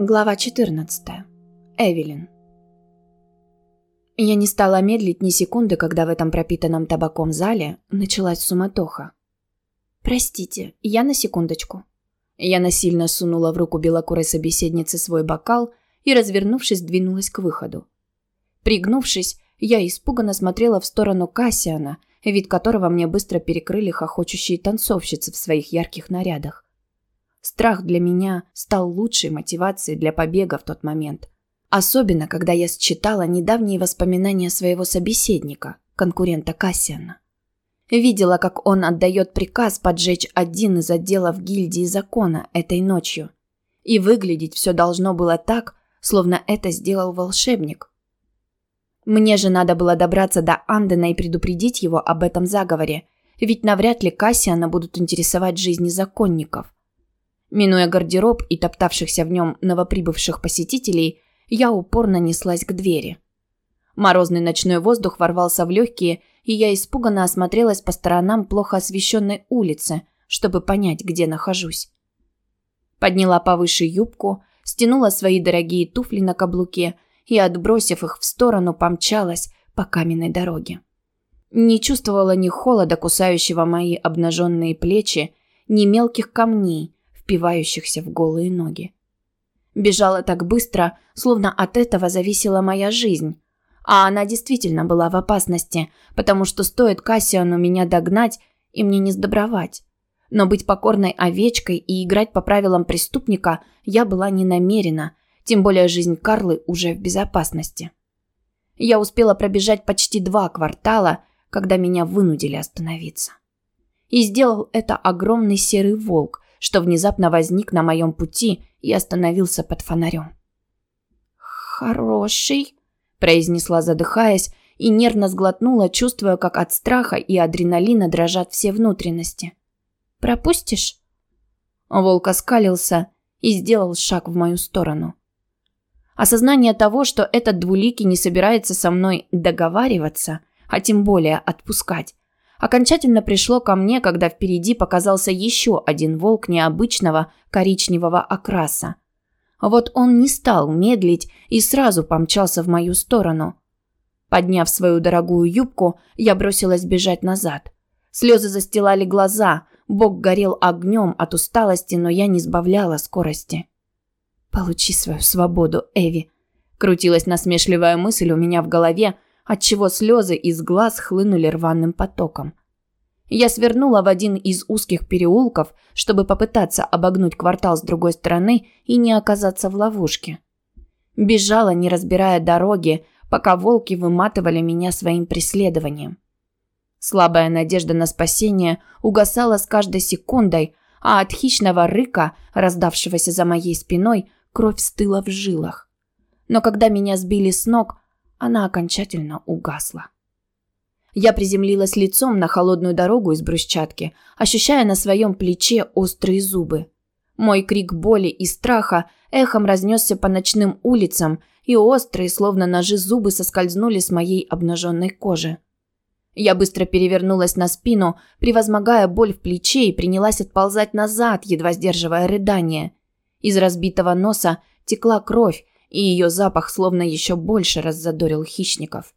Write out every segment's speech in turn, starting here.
Глава 14. Эвелин. Я не стала медлить ни секунды, когда в этом пропитанном табаком зале началась суматоха. «Простите, я на секундочку». Я насильно сунула в руку белокурой собеседницы свой бокал и, развернувшись, двинулась к выходу. Пригнувшись, я испуганно смотрела в сторону Кассиана, вид которого мне быстро перекрыли хохочущие танцовщицы в своих ярких нарядах. Страх для меня стал лучшей мотивацией для побега в тот момент. Особенно, когда я считала недавние воспоминания своего собеседника, конкурента Кассиана. Видела, как он отдает приказ поджечь один из отделов гильдии закона этой ночью. И выглядеть все должно было так, словно это сделал волшебник. Мне же надо было добраться до Андена и предупредить его об этом заговоре, ведь навряд ли Кассиана будут интересовать жизни законников. Минуя гардероб и топтавшихся в нем новоприбывших посетителей, я упорно неслась к двери. Морозный ночной воздух ворвался в легкие, и я испуганно осмотрелась по сторонам плохо освещенной улицы, чтобы понять, где нахожусь. Подняла повыше юбку, стянула свои дорогие туфли на каблуке и, отбросив их в сторону, помчалась по каменной дороге. Не чувствовала ни холода, кусающего мои обнаженные плечи, ни мелких камней, впивающихся в голые ноги. Бежала так быстро, словно от этого зависела моя жизнь. А она действительно была в опасности, потому что стоит Кассиану меня догнать, и мне не сдобровать. Но быть покорной овечкой и играть по правилам преступника я была не намерена, тем более жизнь Карлы уже в безопасности. Я успела пробежать почти два квартала, когда меня вынудили остановиться. И сделал это огромный серый волк, что внезапно возник на моем пути и остановился под фонарем. «Хороший», – произнесла, задыхаясь, и нервно сглотнула, чувствуя, как от страха и адреналина дрожат все внутренности. «Пропустишь?» Волк оскалился и сделал шаг в мою сторону. Осознание того, что этот двуликий не собирается со мной договариваться, а тем более отпускать, окончательно пришло ко мне, когда впереди показался еще один волк необычного коричневого окраса. Вот он не стал медлить и сразу помчался в мою сторону. Подняв свою дорогую юбку, я бросилась бежать назад. Слезы застилали глаза, бок горел огнем от усталости, но я не сбавляла скорости. «Получи свою свободу, Эви», – крутилась насмешливая мысль у меня в голове, отчего слезы из глаз хлынули рваным потоком. Я свернула в один из узких переулков, чтобы попытаться обогнуть квартал с другой стороны и не оказаться в ловушке. Бежала, не разбирая дороги, пока волки выматывали меня своим преследованием. Слабая надежда на спасение угасала с каждой секундой, а от хищного рыка, раздавшегося за моей спиной, кровь стыла в жилах. Но когда меня сбили с ног, она окончательно угасла. Я приземлилась лицом на холодную дорогу из брусчатки, ощущая на своем плече острые зубы. Мой крик боли и страха эхом разнесся по ночным улицам, и острые, словно ножи, зубы соскользнули с моей обнаженной кожи. Я быстро перевернулась на спину, превозмогая боль в плече и принялась отползать назад, едва сдерживая рыдание. Из разбитого носа текла кровь, и ее запах словно еще больше раззадорил хищников.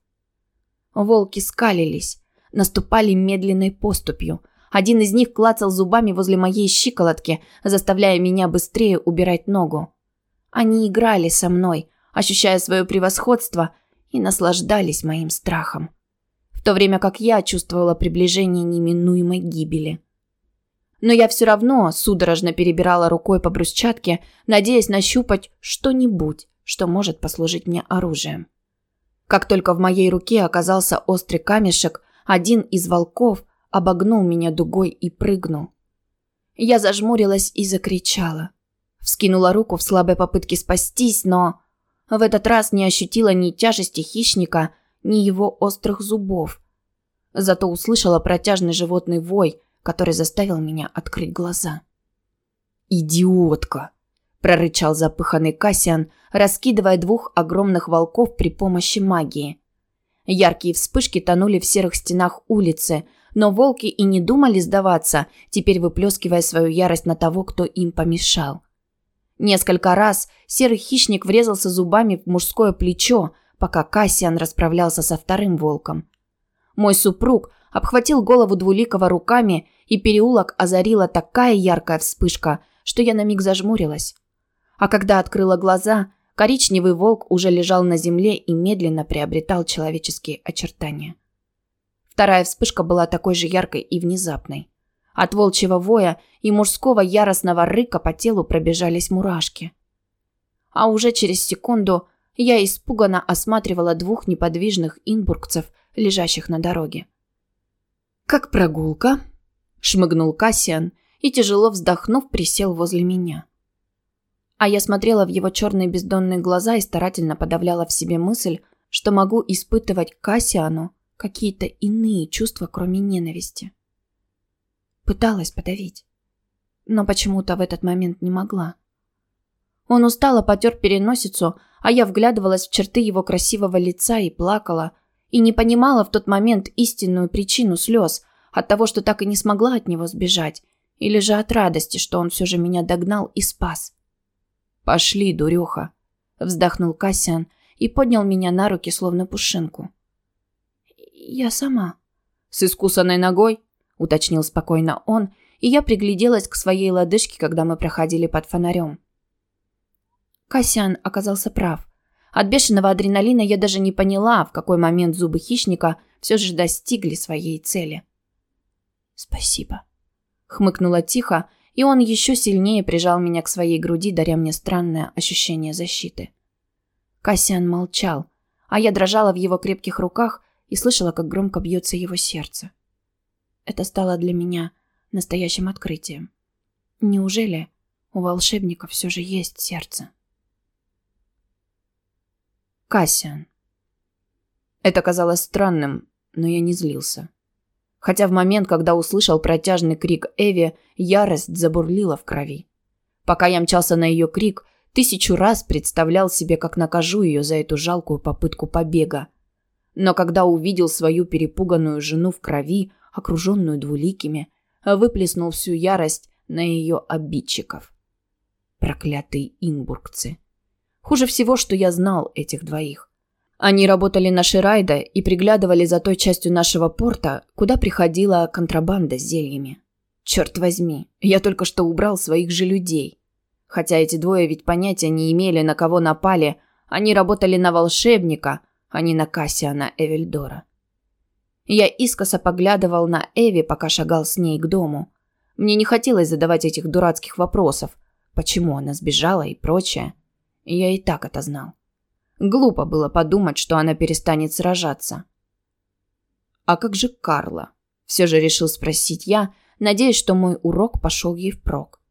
Волки скалились, наступали медленной поступью. Один из них клацал зубами возле моей щиколотки, заставляя меня быстрее убирать ногу. Они играли со мной, ощущая свое превосходство, и наслаждались моим страхом. В то время как я чувствовала приближение неминуемой гибели. Но я все равно судорожно перебирала рукой по брусчатке, надеясь нащупать что-нибудь, что может послужить мне оружием. Как только в моей руке оказался острый камешек, один из волков обогнул меня дугой и прыгнул. Я зажмурилась и закричала. Вскинула руку в слабой попытке спастись, но в этот раз не ощутила ни тяжести хищника, ни его острых зубов. Зато услышала протяжный животный вой, который заставил меня открыть глаза. «Идиотка!» Прорычал запыханный Кассиан, раскидывая двух огромных волков при помощи магии. Яркие вспышки тонули в серых стенах улицы, но волки и не думали сдаваться, теперь выплескивая свою ярость на того, кто им помешал. Несколько раз серый хищник врезался зубами в мужское плечо, пока Кассиан расправлялся со вторым волком. Мой супруг обхватил голову двуликого руками, и переулок озарила такая яркая вспышка, что я на миг зажмурилась. А когда открыла глаза, коричневый волк уже лежал на земле и медленно приобретал человеческие очертания. Вторая вспышка была такой же яркой и внезапной. От волчьего воя и мужского яростного рыка по телу пробежались мурашки. А уже через секунду я испуганно осматривала двух неподвижных инбургцев, лежащих на дороге. «Как прогулка?» – шмыгнул Кассиан и, тяжело вздохнув, присел возле меня. А я смотрела в его черные бездонные глаза и старательно подавляла в себе мысль, что могу испытывать к Кассиану какие-то иные чувства, кроме ненависти. Пыталась подавить, но почему-то в этот момент не могла. Он устало потер переносицу, а я вглядывалась в черты его красивого лица и плакала, и не понимала в тот момент истинную причину слез от того, что так и не смогла от него сбежать, или же от радости, что он все же меня догнал и спас. «Пошли, дуреха!» – вздохнул Кассиан и поднял меня на руки, словно пушинку. «Я сама». «С искусанной ногой?» – уточнил спокойно он, и я пригляделась к своей лодыжке, когда мы проходили под фонарем. Кассиан оказался прав. От бешеного адреналина я даже не поняла, в какой момент зубы хищника все же достигли своей цели. «Спасибо», — хмыкнула тихо, и он еще сильнее прижал меня к своей груди, даря мне странное ощущение защиты. Кассиан молчал, а я дрожала в его крепких руках и слышала, как громко бьется его сердце. Это стало для меня настоящим открытием. Неужели у волшебника все же есть сердце? Кассиан. Это казалось странным, но я не злился. Хотя в момент, когда услышал протяжный крик Эви, ярость забурлила в крови. Пока я мчался на ее крик, тысячу раз представлял себе, как накажу ее за эту жалкую попытку побега. Но когда увидел свою перепуганную жену в крови, окруженную двуликими, выплеснул всю ярость на ее обидчиков. Проклятые инбургцы. Хуже всего, что я знал этих двоих. Они работали на Ширайда и приглядывали за той частью нашего порта, куда приходила контрабанда с зельями. Черт возьми, я только что убрал своих же людей. Хотя эти двое ведь понятия не имели, на кого напали, они работали на волшебника, а не на Кассиана Эвельдора. Я искоса поглядывал на Эви, пока шагал с ней к дому. Мне не хотелось задавать этих дурацких вопросов, почему она сбежала и прочее. Я и так это знал. Глупо было подумать, что она перестанет сражаться. «А как же Карла?» – все же решил спросить я, надеясь, что мой урок пошел ей впрок.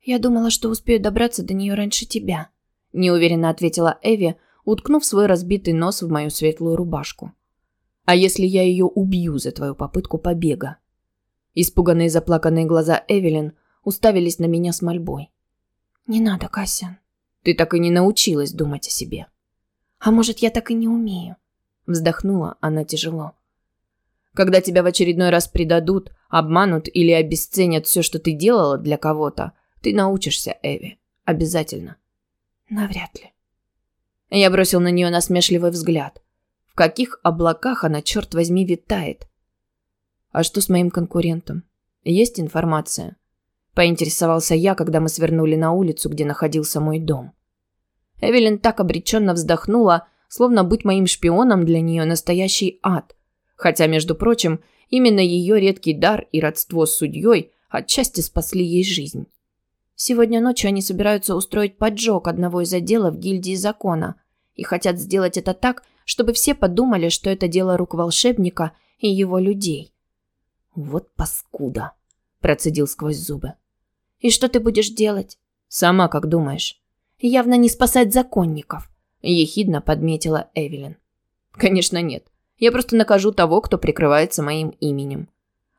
«Я думала, что успею добраться до нее раньше тебя», – неуверенно ответила Эви, уткнув свой разбитый нос в мою светлую рубашку. «А если я ее убью за твою попытку побега?» Испуганные заплаканные глаза Эвелин уставились на меня с мольбой. «Не надо, Кассиан. Ты так и не научилась думать о себе. А может, я так и не умею? Вздохнула она тяжело. Когда тебя в очередной раз предадут, обманут или обесценят все, что ты делала для кого-то, ты научишься, Эви. Обязательно. Навряд ли. Я бросил на нее насмешливый взгляд. В каких облаках она, черт возьми, витает? А что с моим конкурентом? Есть информация? Поинтересовался я, когда мы свернули на улицу, где находился мой дом. Эвелин так обреченно вздохнула, словно быть моим шпионом для нее настоящий ад. Хотя, между прочим, именно ее редкий дар и родство с судьей отчасти спасли ей жизнь. Сегодня ночью они собираются устроить поджог одного из отделов гильдии закона и хотят сделать это так, чтобы все подумали, что это дело рук волшебника и его людей. «Вот паскуда!» – процедил сквозь зубы. И что ты будешь делать? Сама как думаешь? Явно не спасать законников, ехидно подметила Эвелин. Конечно, нет. Я просто накажу того, кто прикрывается моим именем.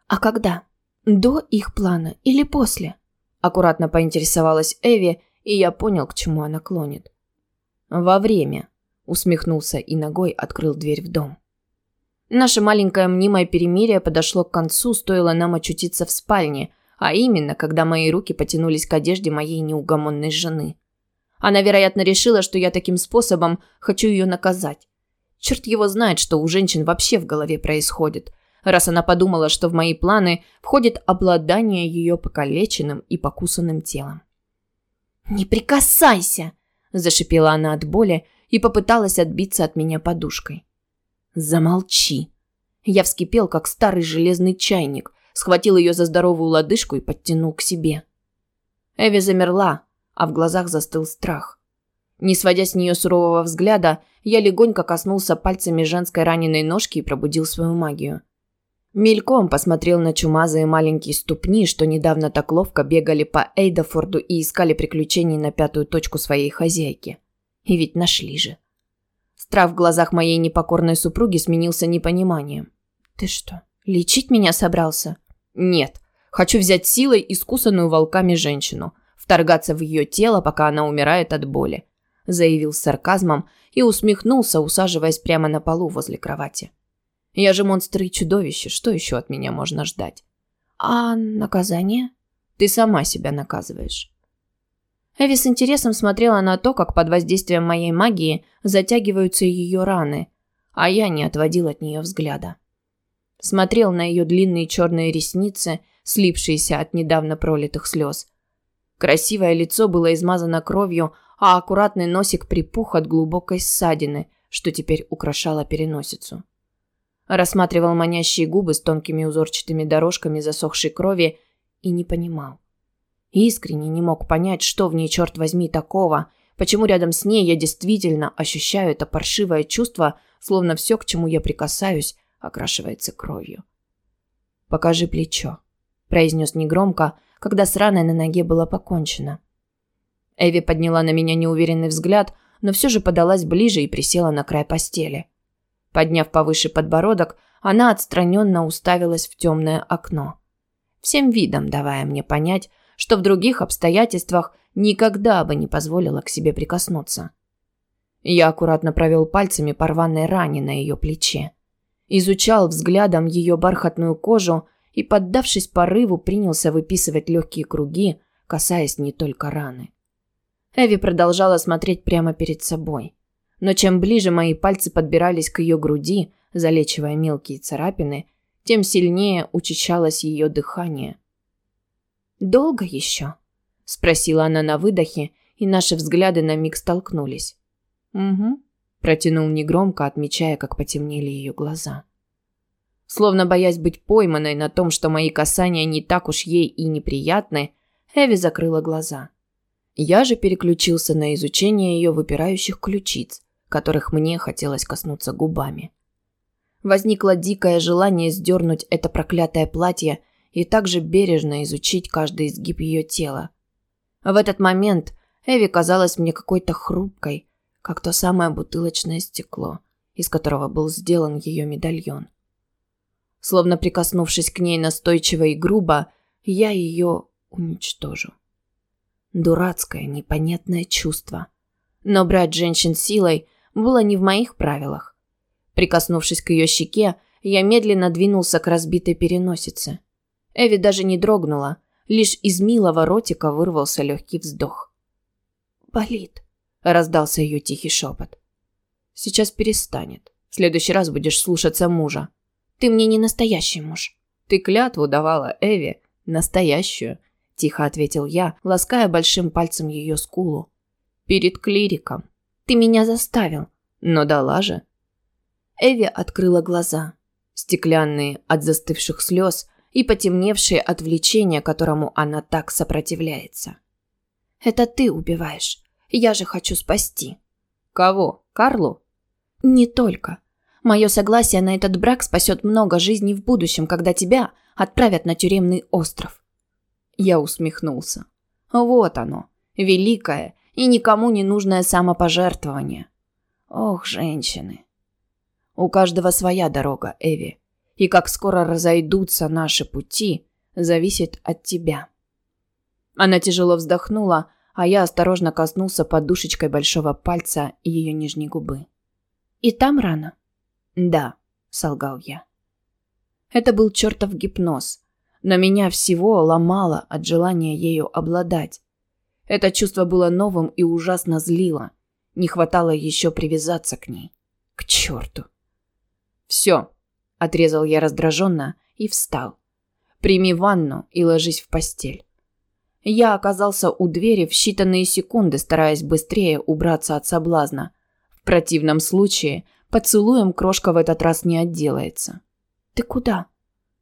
А когда? До их плана или после? Аккуратно поинтересовалась Эви, и я понял, к чему она клонит. Во время, усмехнулся и ногой открыл дверь в дом. Наше маленькое мнимое перемирие подошло к концу, стоило нам очутиться в спальне, а именно, когда мои руки потянулись к одежде моей неугомонной жены. Она, вероятно, решила, что я таким способом хочу ее наказать. Черт его знает, что у женщин вообще в голове происходит, раз она подумала, что в мои планы входит обладание ее покалеченным и покусанным телом. «Не прикасайся!» – зашипела она от боли и попыталась отбиться от меня подушкой. «Замолчи!» Я вскипел, как старый железный чайник, схватил ее за здоровую лодыжку и подтянул к себе. Эви замерла, а в глазах застыл страх. Не сводя с нее сурового взгляда, я легонько коснулся пальцами женской раненой ножки и пробудил свою магию. Мельком посмотрел на чумазые маленькие ступни, что недавно так ловко бегали по Эйдафорду и искали приключений на пятую точку своей хозяйки. И ведь нашли же. Страх в глазах моей непокорной супруги сменился непониманием. «Ты что, лечить меня собрался?» «Нет. Хочу взять силой искусанную волками женщину, вторгаться в ее тело, пока она умирает от боли», заявил с сарказмом и усмехнулся, усаживаясь прямо на полу возле кровати. «Я же монстр и чудовище, что еще от меня можно ждать?» «А наказание?» «Ты сама себя наказываешь». Эви с интересом смотрела на то, как под воздействием моей магии затягиваются ее раны, а я не отводил от нее взгляда. Смотрел на ее длинные черные ресницы, слипшиеся от недавно пролитых слез. Красивое лицо было измазано кровью, а аккуратный носик припух от глубокой ссадины, что теперь украшало переносицу. Рассматривал манящие губы с тонкими узорчатыми дорожками засохшей крови и не понимал. Искренне не мог понять, что в ней, черт возьми, такого, почему рядом с ней я действительно ощущаю это паршивое чувство, словно все, к чему я прикасаюсь, окрашивается кровью. «Покажи плечо», – произнес негромко, когда с раной на ноге было покончено. Эви подняла на меня неуверенный взгляд, но все же подалась ближе и присела на край постели. Подняв повыше подбородок, она отстраненно уставилась в темное окно. Всем видом давая мне понять, что в других обстоятельствах никогда бы не позволила к себе прикоснуться. Я аккуратно провел пальцами по рваной на ее плече. Изучал взглядом ее бархатную кожу и, поддавшись порыву, принялся выписывать легкие круги, касаясь не только раны. Эви продолжала смотреть прямо перед собой. Но чем ближе мои пальцы подбирались к ее груди, залечивая мелкие царапины, тем сильнее учащалось ее дыхание – «Долго еще?» – спросила она на выдохе, и наши взгляды на миг столкнулись. «Угу», – протянул негромко, отмечая, как потемнели ее глаза. Словно боясь быть пойманной на том, что мои касания не так уж ей и неприятны, Эви закрыла глаза. Я же переключился на изучение ее выпирающих ключиц, которых мне хотелось коснуться губами. Возникло дикое желание сдернуть это проклятое платье и также бережно изучить каждый изгиб ее тела. В этот момент Эви казалась мне какой-то хрупкой, как то самое бутылочное стекло, из которого был сделан ее медальон. Словно прикоснувшись к ней настойчиво и грубо, я ее уничтожу. Дурацкое, непонятное чувство. Но брать женщин силой было не в моих правилах. Прикоснувшись к ее щеке, я медленно двинулся к разбитой переносице. Эви даже не дрогнула, лишь из милого ротика вырвался легкий вздох. «Болит», – раздался ее тихий шепот. «Сейчас перестанет. В следующий раз будешь слушаться мужа. Ты мне не настоящий муж». «Ты клятву давала Эви, настоящую», – тихо ответил я, лаская большим пальцем ее скулу. «Перед клириком. Ты меня заставил». «Но дала же». Эви открыла глаза. Стеклянные от застывших слез – и потемневшее от влечения, которому она так сопротивляется. «Это ты убиваешь. Я же хочу спасти». «Кого? Карлу?» «Не только. Мое согласие на этот брак спасет много жизней в будущем, когда тебя отправят на тюремный остров». Я усмехнулся. «Вот оно, великое и никому не нужное самопожертвование. Ох, женщины. У каждого своя дорога, Эви и как скоро разойдутся наши пути, зависит от тебя. Она тяжело вздохнула, а я осторожно коснулся подушечкой большого пальца ее нижней губы. «И там рано?» «Да», — солгал я. Это был чертов гипноз. но меня всего ломало от желания ею обладать. Это чувство было новым и ужасно злило. Не хватало еще привязаться к ней. К черту. «Все», – отрезал я раздраженно и встал. «Прими ванну и ложись в постель». Я оказался у двери в считанные секунды, стараясь быстрее убраться от соблазна. В противном случае поцелуем крошка в этот раз не отделается. «Ты куда?»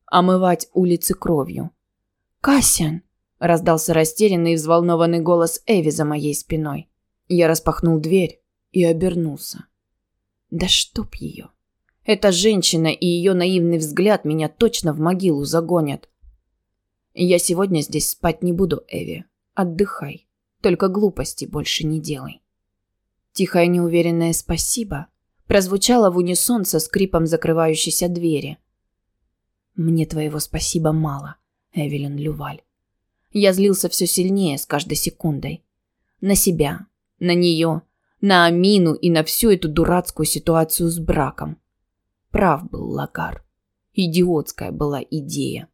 «Омывать улицы кровью». «Кассиан!» – раздался растерянный и взволнованный голос Эви за моей спиной. Я распахнул дверь и обернулся. «Да чтоб ее!» Эта женщина и ее наивный взгляд меня точно в могилу загонят. Я сегодня здесь спать не буду, Эви. Отдыхай. Только глупости больше не делай. Тихое неуверенное спасибо прозвучало в унисон со скрипом закрывающейся двери. Мне твоего спасибо мало, Эвелин Люваль. Я злился все сильнее с каждой секундой. На себя, на нее, на Амину и на всю эту дурацкую ситуацию с браком. Прав был Лагар. Идиотская была идея.